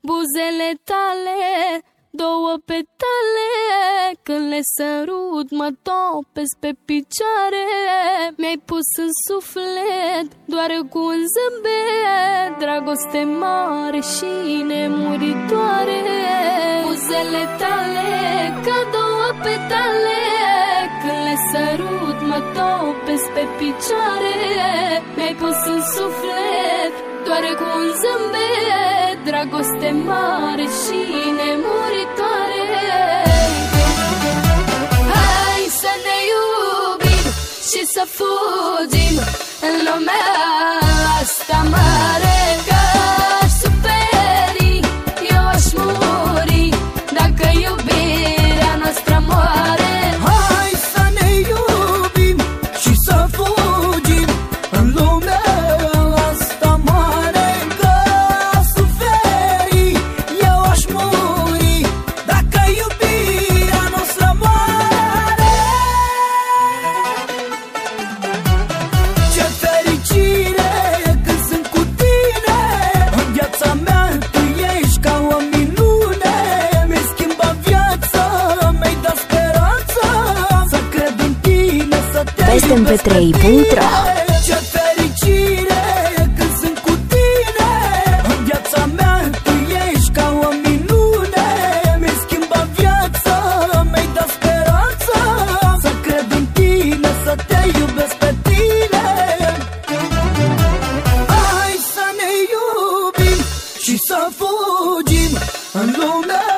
buzele tale Două petale Când le sărut mă topesc pe picioare. Mi-ai pus în suflet Doar cu un zâmbet Dragoste mare și nemuritoare. Buzele tale Ca două petale Când le sărut mă topesc pe picioare. Mi-ai pus în suflet Doar cu un zâmbet Dragoste mare și nemuritoare. Hai să ne iubim și să fugim În lumea asta mare să te Peste iubesc pe MP3.ro. tine. Ce fericire când sunt cu tine În viața mea tu ești ca o minune Mi-ai schimbat viața, mi-ai dat speranța Să cred în tine, să te iubesc pe tine Hai să ne iubim și să fugim În lumea